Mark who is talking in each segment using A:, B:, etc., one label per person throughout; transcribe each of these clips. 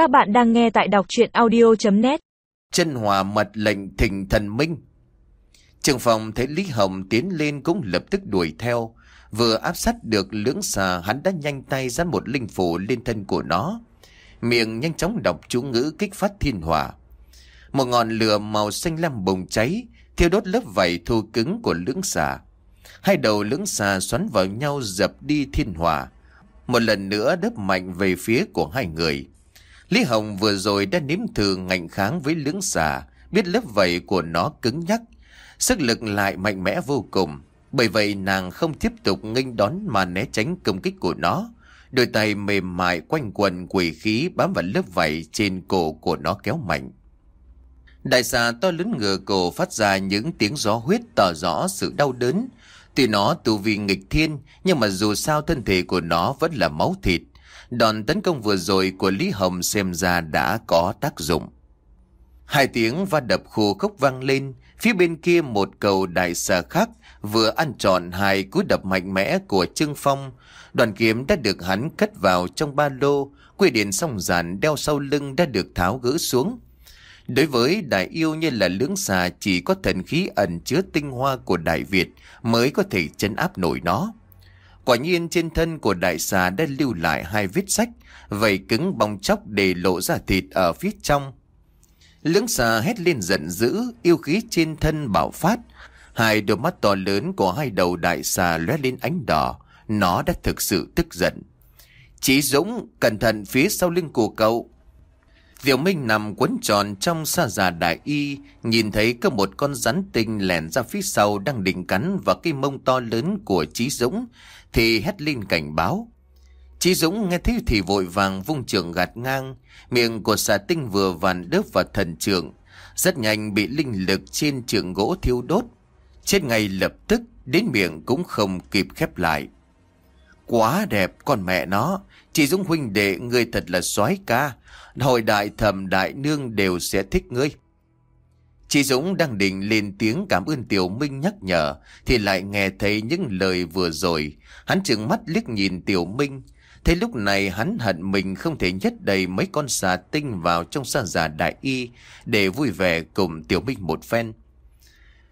A: Các bạn đang nghe tại đọc chuyện audio.net
B: Chân hòa mật lệnh thỉnh thần minh. Trường phòng thấy Lý Hồng tiến lên cũng lập tức đuổi theo. Vừa áp sát được lưỡng xà hắn đã nhanh tay dán một linh phủ lên thân của nó. Miệng nhanh chóng đọc chú ngữ kích phát thiên hỏa. Một ngọn lửa màu xanh lam bùng cháy, thiêu đốt lớp vảy thô cứng của lưỡng xà. Hai đầu lưỡng xà xoắn vào nhau dập đi thiên hỏa. Một lần nữa đớp mạnh về phía của hai người. Lý Hồng vừa rồi đã nếm thử ngạnh kháng với lưỡng xà, biết lớp vảy của nó cứng nhắc. Sức lực lại mạnh mẽ vô cùng. Bởi vậy nàng không tiếp tục nghênh đón mà né tránh công kích của nó. Đôi tay mềm mại quanh quần quỷ khí bám vào lớp vảy trên cổ của nó kéo mạnh. Đại xà to lớn ngửa cổ phát ra những tiếng gió huyết tỏ rõ sự đau đớn. Tuy nó tu vi nghịch thiên, nhưng mà dù sao thân thể của nó vẫn là máu thịt. Đòn tấn công vừa rồi của Lý Hồng xem ra đã có tác dụng. Hai tiếng va đập khô khốc vang lên, phía bên kia một cầu đại xà khác vừa ăn trọn hai cú đập mạnh mẽ của Trương Phong. Đoàn kiếm đã được hắn cất vào trong ba lô, quy điện song giản đeo sau lưng đã được tháo gỡ xuống. Đối với đại yêu như là lưỡng xà chỉ có thần khí ẩn chứa tinh hoa của Đại Việt mới có thể chấn áp nổi nó. Quả nhiên trên thân của đại xà đã lưu lại hai vết sách, vầy cứng bong chóc để lộ ra thịt ở phía trong. Lưỡng xà hét lên giận dữ, yêu khí trên thân bảo phát. Hai đôi mắt to lớn của hai đầu đại xà lóe lên ánh đỏ, nó đã thực sự tức giận. Chí Dũng, cẩn thận phía sau lưng của cậu. Diệu Minh nằm quấn tròn trong sa già đại y, nhìn thấy có một con rắn tinh lèn ra phía sau đang định cắn vào cái mông to lớn của Chí Dũng, thì hét lên cảnh báo. Chí Dũng nghe thấy thì vội vàng vung trường gạt ngang, miệng của xà tinh vừa vàn đớp vào thần trường, rất nhanh bị linh lực trên trường gỗ thiêu đốt. Chết ngay lập tức, đến miệng cũng không kịp khép lại. Quá đẹp con mẹ nó, chị Dũng huynh đệ người thật là soái ca, hồi đại thầm đại nương đều sẽ thích ngươi. Chị Dũng đang định lên tiếng cảm ơn Tiểu Minh nhắc nhở, thì lại nghe thấy những lời vừa rồi. Hắn trừng mắt liếc nhìn Tiểu Minh. Thế lúc này hắn hận mình không thể nhất đầy mấy con xà tinh vào trong sa giả đại y để vui vẻ cùng Tiểu Minh một phen.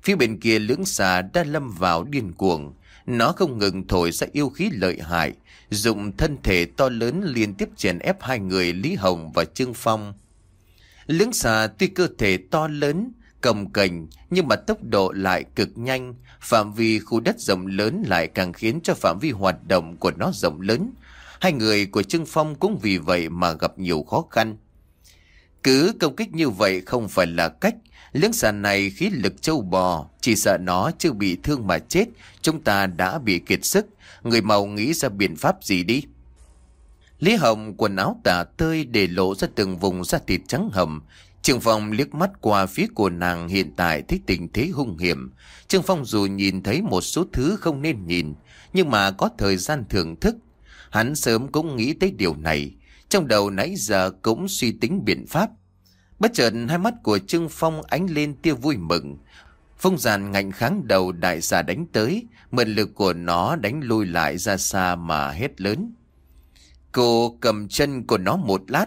B: Phía bên kia lưỡng xà đã lâm vào điên cuồng. Nó không ngừng thổi ra yêu khí lợi hại, dùng thân thể to lớn liên tiếp chèn ép hai người Lý Hồng và Trương Phong. Lưỡng xà tuy cơ thể to lớn, cầm cành nhưng mà tốc độ lại cực nhanh, phạm vi khu đất rộng lớn lại càng khiến cho phạm vi hoạt động của nó rộng lớn. Hai người của Trương Phong cũng vì vậy mà gặp nhiều khó khăn. Cứ công kích như vậy không phải là cách, lưỡng xà này khí lực châu bò, chỉ sợ nó chưa bị thương mà chết, chúng ta đã bị kiệt sức, người màu nghĩ ra biện pháp gì đi. Lý Hồng quần áo tả tơi để lộ ra từng vùng da thịt trắng hầm, Trương Phong liếc mắt qua phía của nàng hiện tại thấy tình thế hung hiểm. Trương Phong dù nhìn thấy một số thứ không nên nhìn, nhưng mà có thời gian thưởng thức. Hắn sớm cũng nghĩ tới điều này, trong đầu nãy giờ cũng suy tính biện pháp. Bất chợt hai mắt của Trương Phong ánh lên tia vui mừng. Phong giàn ngạnh kháng đầu đại xà đánh tới, mượn lực của nó đánh lui lại ra xa mà hết lớn. Cô cầm chân của nó một lát,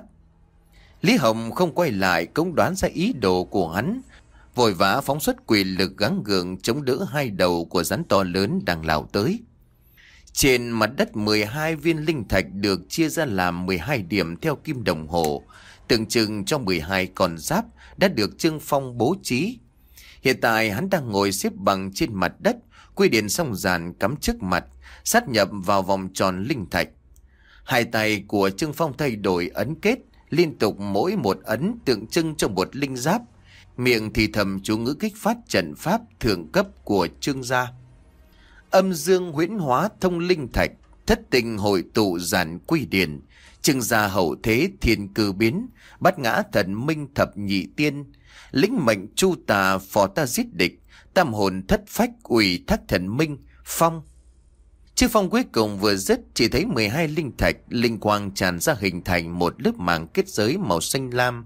B: Lý Hồng không quay lại cũng đoán ra ý đồ của hắn. Vội vã phóng xuất quỷ lực gắng gượng chống đỡ hai đầu của rắn to lớn đang lao tới. Trên mặt đất 12 viên linh thạch được chia ra làm 12 điểm theo kim đồng hồ, tượng trưng cho 12 con giáp đã được Trương Phong bố trí. Hiện tại hắn đang ngồi xếp bằng trên mặt đất, quy điện song giàn cắm trước mặt, sát nhập vào vòng tròn linh thạch. Hai tay của Trương Phong thay đổi ấn kết, liên tục mỗi một ấn tượng trưng cho một linh giáp, miệng thì thầm chú ngữ kích phát trận pháp thượng cấp của trương gia. Âm dương huyễn hóa thông linh thạch, thất tình hội tụ giản quy điển, trương gia hậu thế thiên cư biến, bắt ngã thần minh thập nhị tiên, lĩnh mệnh chu tà phò ta giết địch, tam hồn thất phách ủy thác thần minh, phong, Chiếc phong cuối cùng vừa dứt chỉ thấy 12 linh thạch linh quang tràn ra hình thành một lớp màng kết giới màu xanh lam.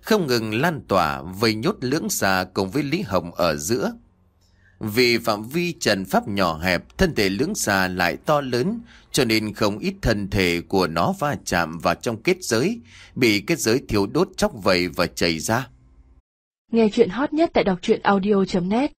B: Không ngừng lan tỏa vây nhốt lưỡng xà cùng với Lý Hồng ở giữa. Vì phạm vi trần pháp nhỏ hẹp, thân thể lưỡng xà lại to lớn, cho nên không ít thân thể của nó va chạm vào trong kết giới, bị kết giới thiếu đốt chóc vầy và chảy ra.
C: Nghe chuyện hot nhất tại đọc truyện audio.net